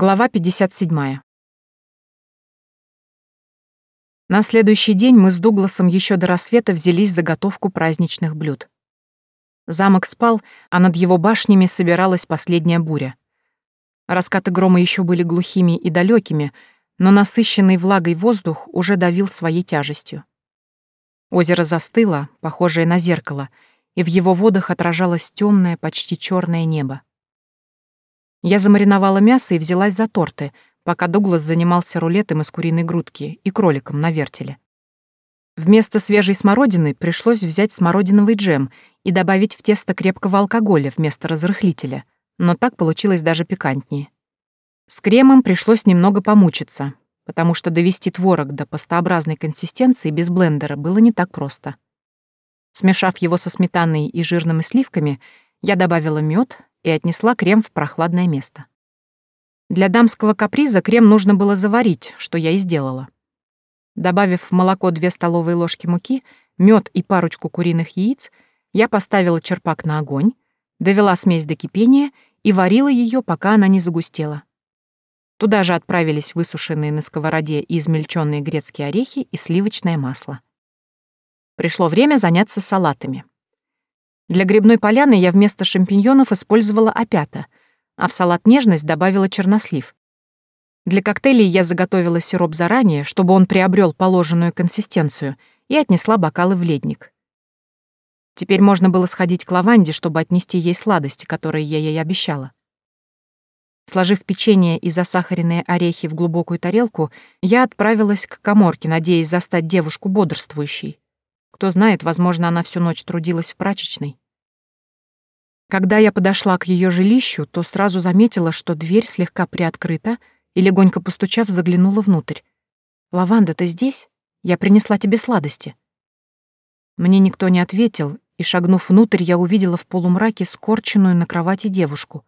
Глава 57. На следующий день мы с Дугласом еще до рассвета взялись за готовку праздничных блюд. Замок спал, а над его башнями собиралась последняя буря. Раскаты грома еще были глухими и далекими, но насыщенный влагой воздух уже давил своей тяжестью. Озеро застыло, похожее на зеркало, и в его водах отражалось темное, почти черное небо. Я замариновала мясо и взялась за торты, пока Дуглас занимался рулетом из куриной грудки и кроликом на вертеле. Вместо свежей смородины пришлось взять смородиновый джем и добавить в тесто крепкого алкоголя вместо разрыхлителя, но так получилось даже пикантнее. С кремом пришлось немного помучиться, потому что довести творог до пастообразной консистенции без блендера было не так просто. Смешав его со сметаной и жирными сливками, я добавила мед, и отнесла крем в прохладное место. Для дамского каприза крем нужно было заварить, что я и сделала. Добавив в молоко две столовые ложки муки, мед и парочку куриных яиц, я поставила черпак на огонь, довела смесь до кипения и варила ее, пока она не загустела. Туда же отправились высушенные на сковороде и измельченные грецкие орехи и сливочное масло. Пришло время заняться салатами. Для грибной поляны я вместо шампиньонов использовала опята, а в салат нежность добавила чернослив. Для коктейлей я заготовила сироп заранее, чтобы он приобрел положенную консистенцию, и отнесла бокалы в ледник. Теперь можно было сходить к лаванде, чтобы отнести ей сладости, которые я ей обещала. Сложив печенье и засахаренные орехи в глубокую тарелку, я отправилась к коморке, надеясь застать девушку бодрствующей. Кто знает, возможно, она всю ночь трудилась в прачечной. Когда я подошла к ее жилищу, то сразу заметила, что дверь слегка приоткрыта, и, легонько постучав, заглянула внутрь. «Лаванда, ты здесь? Я принесла тебе сладости». Мне никто не ответил, и, шагнув внутрь, я увидела в полумраке скорченную на кровати девушку.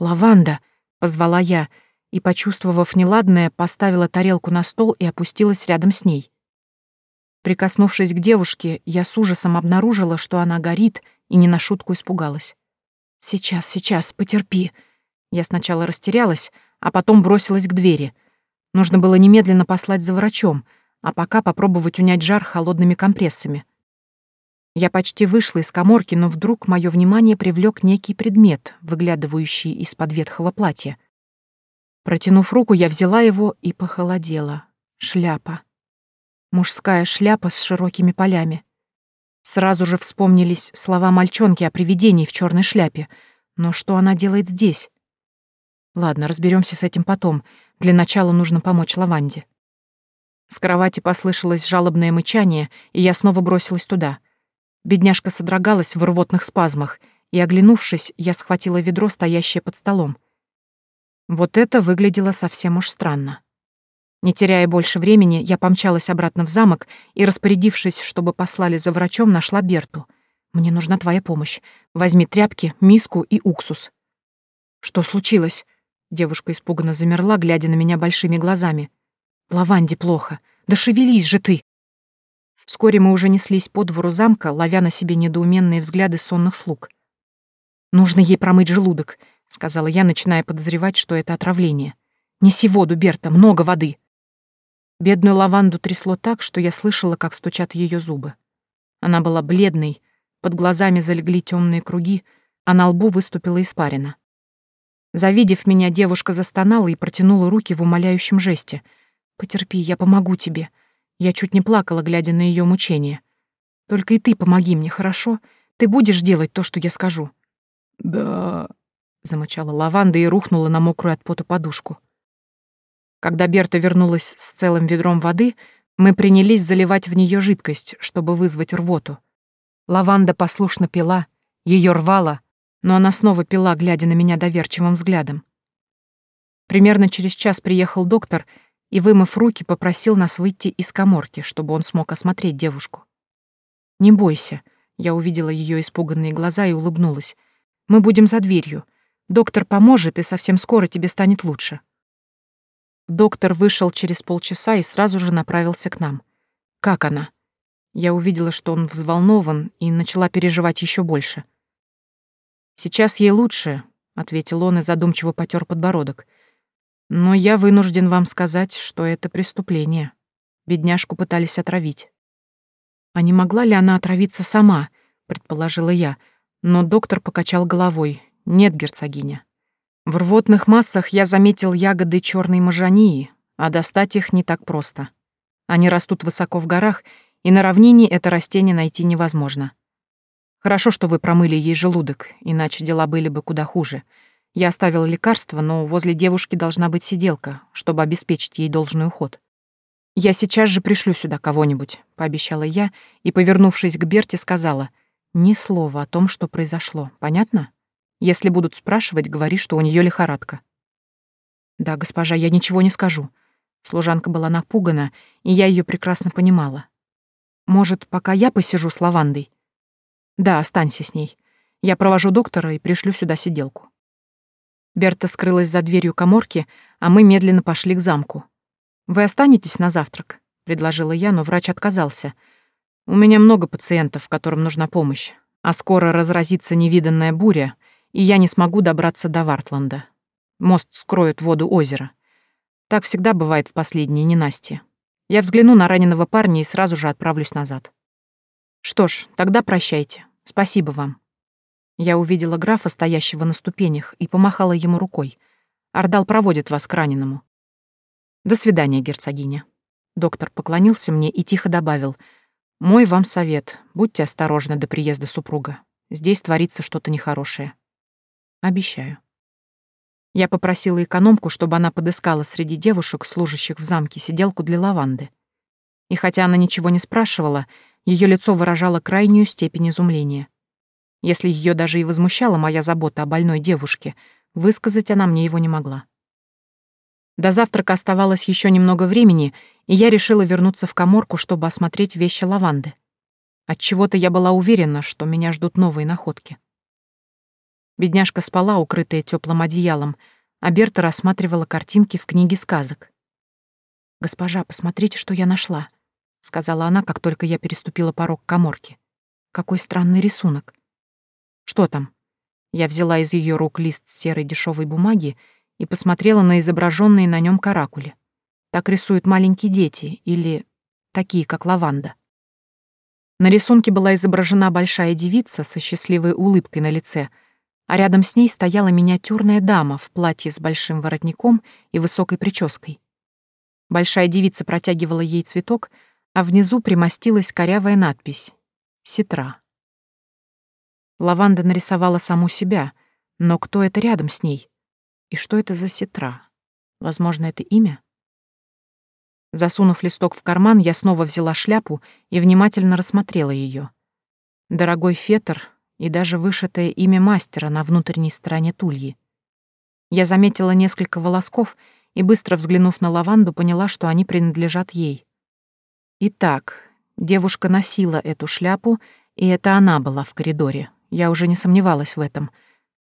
«Лаванда!» — позвала я, и, почувствовав неладное, поставила тарелку на стол и опустилась рядом с ней. Прикоснувшись к девушке, я с ужасом обнаружила, что она горит, и не на шутку испугалась. «Сейчас, сейчас, потерпи». Я сначала растерялась, а потом бросилась к двери. Нужно было немедленно послать за врачом, а пока попробовать унять жар холодными компрессами. Я почти вышла из коморки, но вдруг мое внимание привлек некий предмет, выглядывающий из-под ветхого платья. Протянув руку, я взяла его и похолодела. Шляпа. Мужская шляпа с широкими полями. Сразу же вспомнились слова мальчонки о привидении в черной шляпе. Но что она делает здесь? Ладно, разберемся с этим потом. Для начала нужно помочь Лаванде. С кровати послышалось жалобное мычание, и я снова бросилась туда. Бедняжка содрогалась в рвотных спазмах, и, оглянувшись, я схватила ведро, стоящее под столом. Вот это выглядело совсем уж странно. Не теряя больше времени, я помчалась обратно в замок и, распорядившись, чтобы послали за врачом, нашла Берту. «Мне нужна твоя помощь. Возьми тряпки, миску и уксус». «Что случилось?» Девушка испуганно замерла, глядя на меня большими глазами. «Лаванде плохо. Да шевелись же ты!» Вскоре мы уже неслись по двору замка, ловя на себе недоуменные взгляды сонных слуг. «Нужно ей промыть желудок», — сказала я, начиная подозревать, что это отравление. «Неси воду, Берта, много воды». Бедную лаванду трясло так, что я слышала, как стучат ее зубы. Она была бледной, под глазами залегли темные круги, а на лбу выступила испарина. Завидев меня, девушка застонала и протянула руки в умоляющем жесте. «Потерпи, я помогу тебе». Я чуть не плакала, глядя на ее мучения. «Только и ты помоги мне, хорошо? Ты будешь делать то, что я скажу?» «Да...» — замычала лаванда и рухнула на мокрую от пота подушку. Когда Берта вернулась с целым ведром воды, мы принялись заливать в нее жидкость, чтобы вызвать рвоту. Лаванда послушно пила, ее рвала, но она снова пила, глядя на меня доверчивым взглядом. Примерно через час приехал доктор и, вымыв руки, попросил нас выйти из коморки, чтобы он смог осмотреть девушку. «Не бойся», — я увидела ее испуганные глаза и улыбнулась. «Мы будем за дверью. Доктор поможет, и совсем скоро тебе станет лучше». Доктор вышел через полчаса и сразу же направился к нам. «Как она?» Я увидела, что он взволнован, и начала переживать еще больше. «Сейчас ей лучше», — ответил он и задумчиво потер подбородок. Но я вынужден вам сказать, что это преступление. Бедняжку пытались отравить. А не могла ли она отравиться сама, предположила я, но доктор покачал головой. Нет, герцогиня. В рвотных массах я заметил ягоды черной мажании, а достать их не так просто. Они растут высоко в горах, и на равнине это растение найти невозможно. Хорошо, что вы промыли ей желудок, иначе дела были бы куда хуже. Я оставил лекарство, но возле девушки должна быть сиделка, чтобы обеспечить ей должный уход. «Я сейчас же пришлю сюда кого-нибудь», — пообещала я и, повернувшись к Берте, сказала, «Ни слова о том, что произошло, понятно? Если будут спрашивать, говори, что у нее лихорадка». «Да, госпожа, я ничего не скажу». Служанка была напугана, и я ее прекрасно понимала. «Может, пока я посижу с лавандой?» «Да, останься с ней. Я провожу доктора и пришлю сюда сиделку». Берта скрылась за дверью коморки, а мы медленно пошли к замку. «Вы останетесь на завтрак?» — предложила я, но врач отказался. «У меня много пациентов, которым нужна помощь, а скоро разразится невиданная буря, и я не смогу добраться до Вартланда. Мост скроет воду озера. Так всегда бывает в последние ненастья. Я взгляну на раненого парня и сразу же отправлюсь назад. Что ж, тогда прощайте. Спасибо вам». Я увидела графа, стоящего на ступенях, и помахала ему рукой. «Ордал проводит вас к раненому». «До свидания, герцогиня». Доктор поклонился мне и тихо добавил. «Мой вам совет. Будьте осторожны до приезда супруга. Здесь творится что-то нехорошее». «Обещаю». Я попросила экономку, чтобы она подыскала среди девушек, служащих в замке, сиделку для лаванды. И хотя она ничего не спрашивала, ее лицо выражало крайнюю степень изумления. Если ее даже и возмущала моя забота о больной девушке, высказать она мне его не могла. До завтрака оставалось еще немного времени, и я решила вернуться в коморку, чтобы осмотреть вещи лаванды. Отчего-то я была уверена, что меня ждут новые находки. Бедняжка спала, укрытая теплым одеялом, а Берта рассматривала картинки в книге сказок. «Госпожа, посмотрите, что я нашла», — сказала она, как только я переступила порог коморки. «Какой странный рисунок». «Что там?» Я взяла из ее рук лист серой дешевой бумаги и посмотрела на изображенные на нем каракули. Так рисуют маленькие дети или такие, как лаванда. На рисунке была изображена большая девица со счастливой улыбкой на лице, а рядом с ней стояла миниатюрная дама в платье с большим воротником и высокой прической. Большая девица протягивала ей цветок, а внизу примостилась корявая надпись «Ситра». Лаванда нарисовала саму себя, но кто это рядом с ней? И что это за сетра? Возможно, это имя? Засунув листок в карман, я снова взяла шляпу и внимательно рассмотрела ее. Дорогой фетр и даже вышитое имя мастера на внутренней стороне тульи. Я заметила несколько волосков и, быстро взглянув на лаванду, поняла, что они принадлежат ей. Итак, девушка носила эту шляпу, и это она была в коридоре. Я уже не сомневалась в этом —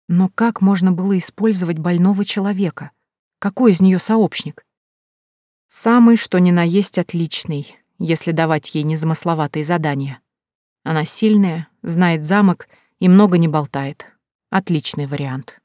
но как можно было использовать больного человека? Какой из нее сообщник? Самый, что ни на есть, отличный, если давать ей незамысловатые задания. Она сильная, знает замок и много не болтает. Отличный вариант.